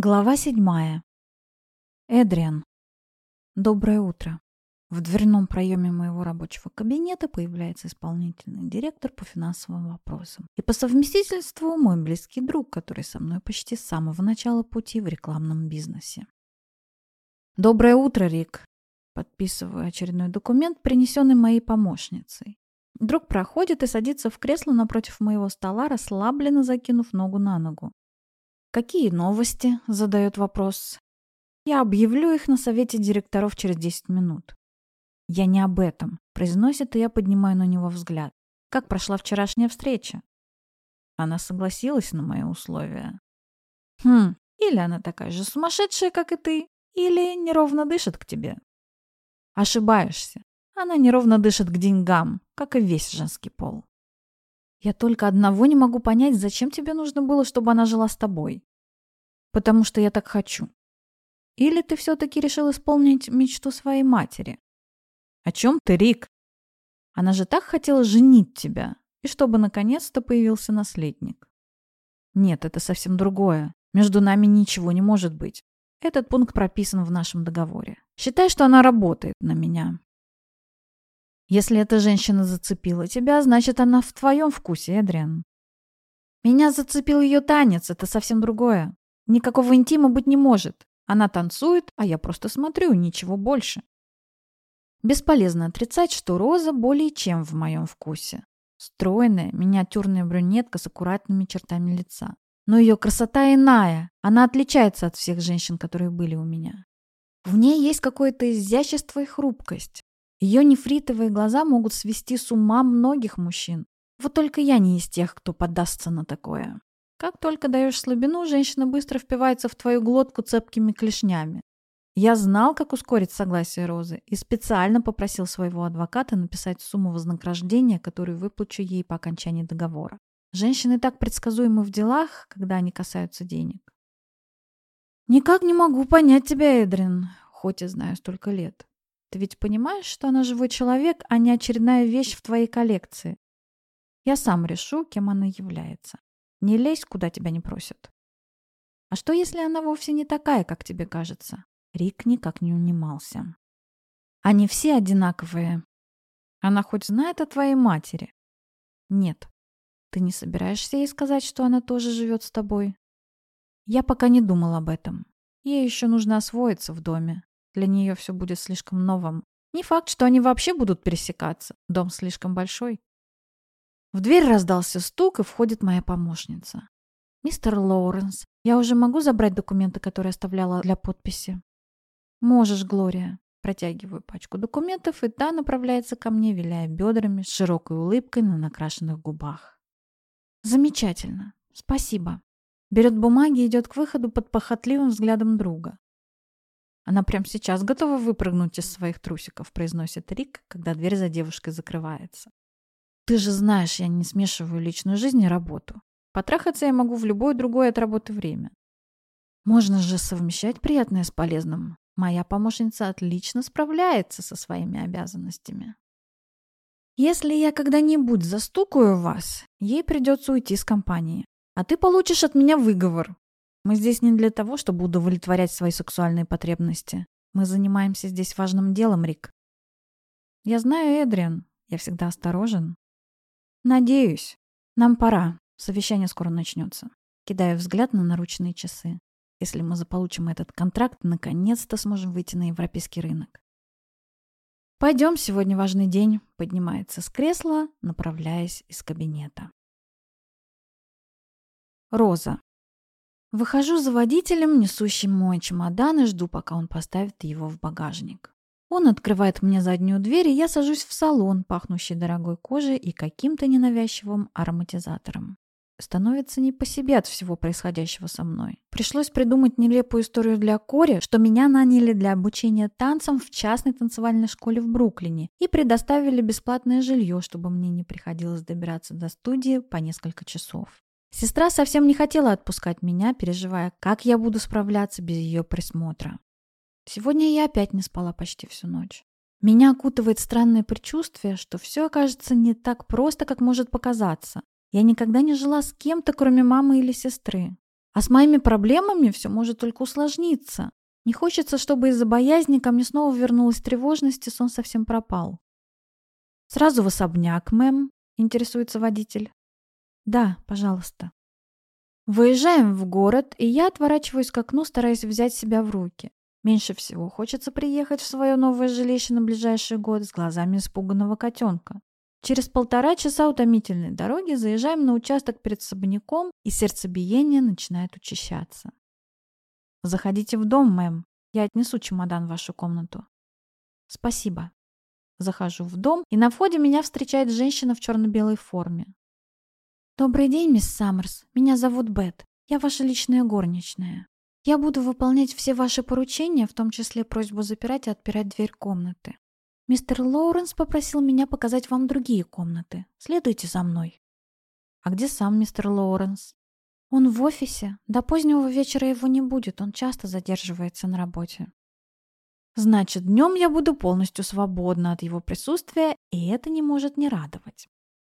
Глава седьмая. Эдриан. Доброе утро. В дверном проеме моего рабочего кабинета появляется исполнительный директор по финансовым вопросам. И по совместительству мой близкий друг, который со мной почти с самого начала пути в рекламном бизнесе. Доброе утро, Рик. Подписываю очередной документ, принесенный моей помощницей. Друг проходит и садится в кресло напротив моего стола, расслабленно закинув ногу на ногу. «Какие новости?» – задает вопрос. «Я объявлю их на совете директоров через 10 минут». «Я не об этом», – произносит, и я поднимаю на него взгляд. «Как прошла вчерашняя встреча?» Она согласилась на мои условия. «Хм, или она такая же сумасшедшая, как и ты, или неровно дышит к тебе». «Ошибаешься. Она неровно дышит к деньгам, как и весь женский пол». Я только одного не могу понять, зачем тебе нужно было, чтобы она жила с тобой. Потому что я так хочу. Или ты все-таки решил исполнить мечту своей матери? О чем ты, Рик? Она же так хотела женить тебя, и чтобы наконец-то появился наследник. Нет, это совсем другое. Между нами ничего не может быть. Этот пункт прописан в нашем договоре. Считай, что она работает на меня. Если эта женщина зацепила тебя, значит, она в твоем вкусе, Эдриан. Меня зацепил ее танец, это совсем другое. Никакого интима быть не может. Она танцует, а я просто смотрю, ничего больше. Бесполезно отрицать, что Роза более чем в моем вкусе. Стройная, миниатюрная брюнетка с аккуратными чертами лица. Но ее красота иная. Она отличается от всех женщин, которые были у меня. В ней есть какое-то изящество и хрупкость. Ее нефритовые глаза могут свести с ума многих мужчин. Вот только я не из тех, кто поддастся на такое. Как только даешь слабину, женщина быстро впивается в твою глотку цепкими клешнями. Я знал, как ускорить согласие Розы, и специально попросил своего адвоката написать сумму вознаграждения, которую выплачу ей по окончании договора. Женщины так предсказуемы в делах, когда они касаются денег. «Никак не могу понять тебя, Эдрин, хоть и знаю столько лет. Ты ведь понимаешь, что она живой человек, а не очередная вещь в твоей коллекции? Я сам решу, кем она является. Не лезь, куда тебя не просят. А что, если она вовсе не такая, как тебе кажется? Рик никак не унимался. Они все одинаковые. Она хоть знает о твоей матери? Нет. Ты не собираешься ей сказать, что она тоже живет с тобой? Я пока не думал об этом. Ей еще нужно освоиться в доме. Для нее все будет слишком новым. Не факт, что они вообще будут пересекаться. Дом слишком большой. В дверь раздался стук, и входит моя помощница. «Мистер Лоуренс, я уже могу забрать документы, которые оставляла для подписи?» «Можешь, Глория». Протягиваю пачку документов, и та направляется ко мне, виляя бедрами, с широкой улыбкой на накрашенных губах. «Замечательно. Спасибо». Берет бумаги и идет к выходу под похотливым взглядом друга. Она прямо сейчас готова выпрыгнуть из своих трусиков, произносит Рик, когда дверь за девушкой закрывается. Ты же знаешь, я не смешиваю личную жизнь и работу. Потрахаться я могу в любое другое от работы время. Можно же совмещать приятное с полезным. Моя помощница отлично справляется со своими обязанностями. Если я когда-нибудь застукаю вас, ей придется уйти с компании. А ты получишь от меня выговор, мы здесь не для того, чтобы удовлетворять свои сексуальные потребности. Мы занимаемся здесь важным делом, Рик. Я знаю, Эдриан. Я всегда осторожен. Надеюсь. Нам пора. Совещание скоро начнется. Кидаю взгляд на наручные часы. Если мы заполучим этот контракт, наконец-то сможем выйти на европейский рынок. «Пойдем, сегодня важный день», — поднимается с кресла, направляясь из кабинета. Роза. Выхожу за водителем, несущим мой чемодан, и жду, пока он поставит его в багажник. Он открывает мне заднюю дверь, и я сажусь в салон, пахнущий дорогой кожей и каким-то ненавязчивым ароматизатором. Становится не по себе от всего происходящего со мной. Пришлось придумать нелепую историю для Кори, что меня наняли для обучения танцам в частной танцевальной школе в Бруклине и предоставили бесплатное жилье, чтобы мне не приходилось добираться до студии по несколько часов. Сестра совсем не хотела отпускать меня, переживая, как я буду справляться без ее присмотра. Сегодня я опять не спала почти всю ночь. Меня окутывает странное предчувствие, что все окажется не так просто, как может показаться. Я никогда не жила с кем-то, кроме мамы или сестры. А с моими проблемами все может только усложниться. Не хочется, чтобы из-за боязни ко мне снова вернулась тревожность, и сон совсем пропал. «Сразу в особняк, мэм», — интересуется водитель. «Да, пожалуйста». Выезжаем в город, и я отворачиваюсь к окну, стараясь взять себя в руки. Меньше всего хочется приехать в свое новое жилище на ближайший год с глазами испуганного котенка. Через полтора часа утомительной дороги заезжаем на участок перед особняком, и сердцебиение начинает учащаться. «Заходите в дом, мэм. Я отнесу чемодан в вашу комнату». «Спасибо». Захожу в дом, и на входе меня встречает женщина в черно-белой форме. «Добрый день, мисс Саммерс. Меня зовут Бет. Я ваша личная горничная. Я буду выполнять все ваши поручения, в том числе просьбу запирать и отпирать дверь комнаты. Мистер Лоуренс попросил меня показать вам другие комнаты. Следуйте за мной». «А где сам мистер Лоуренс?» «Он в офисе. До позднего вечера его не будет. Он часто задерживается на работе». Значит, днем я буду полностью свободна от его присутствия, и это не может не радовать.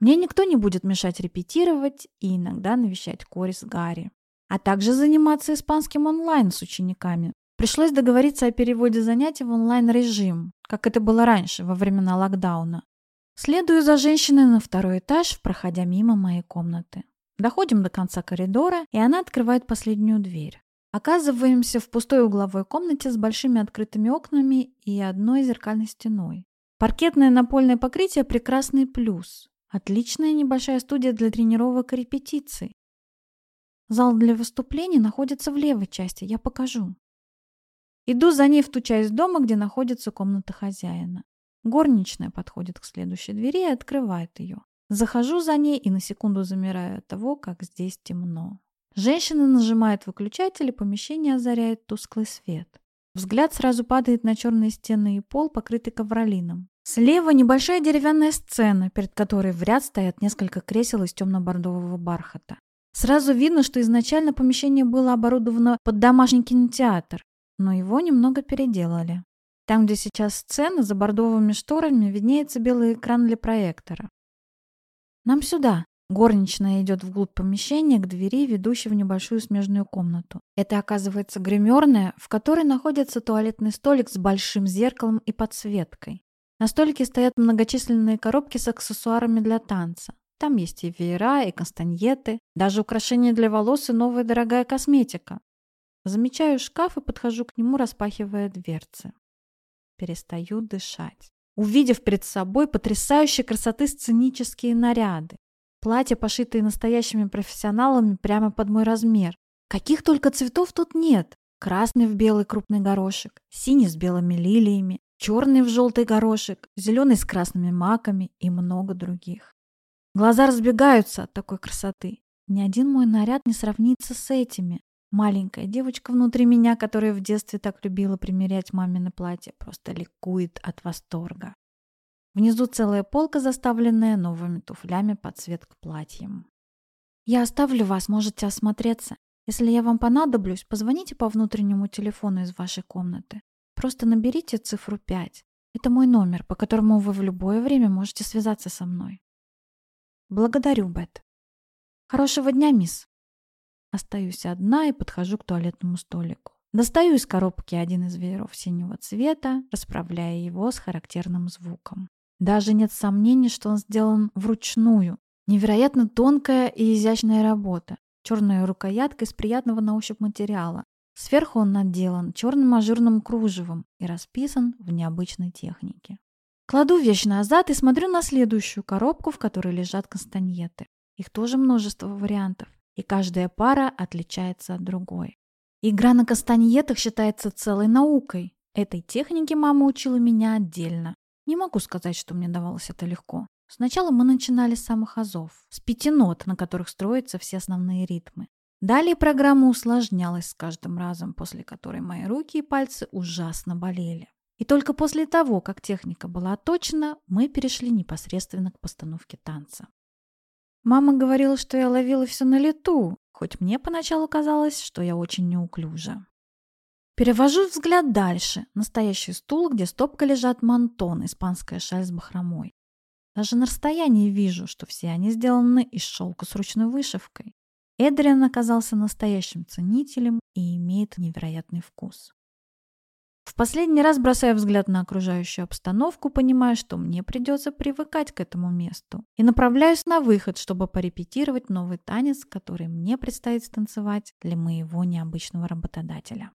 Мне никто не будет мешать репетировать и иногда навещать Кори с Гарри, а также заниматься испанским онлайн с учениками. Пришлось договориться о переводе занятий в онлайн-режим, как это было раньше, во времена локдауна. Следую за женщиной на второй этаж, проходя мимо моей комнаты. Доходим до конца коридора, и она открывает последнюю дверь. Оказываемся в пустой угловой комнате с большими открытыми окнами и одной зеркальной стеной. Паркетное напольное покрытие – прекрасный плюс. Отличная небольшая студия для тренировок и репетиций. Зал для выступлений находится в левой части, я покажу. Иду за ней в ту часть дома, где находится комната хозяина. Горничная подходит к следующей двери и открывает ее. Захожу за ней и на секунду замираю от того, как здесь темно. Женщина нажимает выключатель, и помещение озаряет тусклый свет. Взгляд сразу падает на черные стены и пол, покрытый ковролином. Слева небольшая деревянная сцена, перед которой в ряд стоят несколько кресел из темно-бордового бархата. Сразу видно, что изначально помещение было оборудовано под домашний кинотеатр, но его немного переделали. Там, где сейчас сцена, за бордовыми шторами виднеется белый экран для проектора. «Нам сюда!» Горничная идет вглубь помещения к двери, ведущей в небольшую смежную комнату. Это оказывается гримерная, в которой находится туалетный столик с большим зеркалом и подсветкой. На столике стоят многочисленные коробки с аксессуарами для танца. Там есть и веера, и кастаньеты, даже украшения для волос и новая дорогая косметика. Замечаю шкаф и подхожу к нему, распахивая дверцы. Перестаю дышать. Увидев перед собой потрясающей красоты сценические наряды. Платья, пошитые настоящими профессионалами прямо под мой размер. Каких только цветов тут нет. Красный в белый крупный горошек, синий с белыми лилиями, черный в желтый горошек, зеленый с красными маками и много других. Глаза разбегаются от такой красоты. Ни один мой наряд не сравнится с этими. Маленькая девочка внутри меня, которая в детстве так любила примерять мамины платья, просто ликует от восторга. Внизу целая полка, заставленная новыми туфлями под цвет к платьям. «Я оставлю вас, можете осмотреться. Если я вам понадоблюсь, позвоните по внутреннему телефону из вашей комнаты. Просто наберите цифру 5. Это мой номер, по которому вы в любое время можете связаться со мной. Благодарю, Бет. Хорошего дня, мисс. Остаюсь одна и подхожу к туалетному столику. Достаю из коробки один из вееров синего цвета, расправляя его с характерным звуком. Даже нет сомнений, что он сделан вручную. Невероятно тонкая и изящная работа. Черная рукоятка из приятного на ощупь материала. Сверху он наделан черным ажурным кружевом и расписан в необычной технике. Кладу вещь назад и смотрю на следующую коробку, в которой лежат кастаньеты. Их тоже множество вариантов, и каждая пара отличается от другой. Игра на кастаньетах считается целой наукой. Этой технике мама учила меня отдельно. Не могу сказать, что мне давалось это легко. Сначала мы начинали с самых азов, с пяти нот, на которых строятся все основные ритмы. Далее программа усложнялась с каждым разом, после которой мои руки и пальцы ужасно болели. И только после того, как техника была оточена, мы перешли непосредственно к постановке танца. Мама говорила, что я ловила все на лету, хоть мне поначалу казалось, что я очень неуклюжа. Перевожу взгляд дальше. Настоящий стул, где стопка лежат мантон, испанская шаль с бахромой. Даже на расстоянии вижу, что все они сделаны из шелка с ручной вышивкой. Эдриан оказался настоящим ценителем и имеет невероятный вкус. В последний раз бросаю взгляд на окружающую обстановку, понимая, что мне придется привыкать к этому месту, и направляюсь на выход, чтобы порепетировать новый танец, который мне предстоит станцевать для моего необычного работодателя.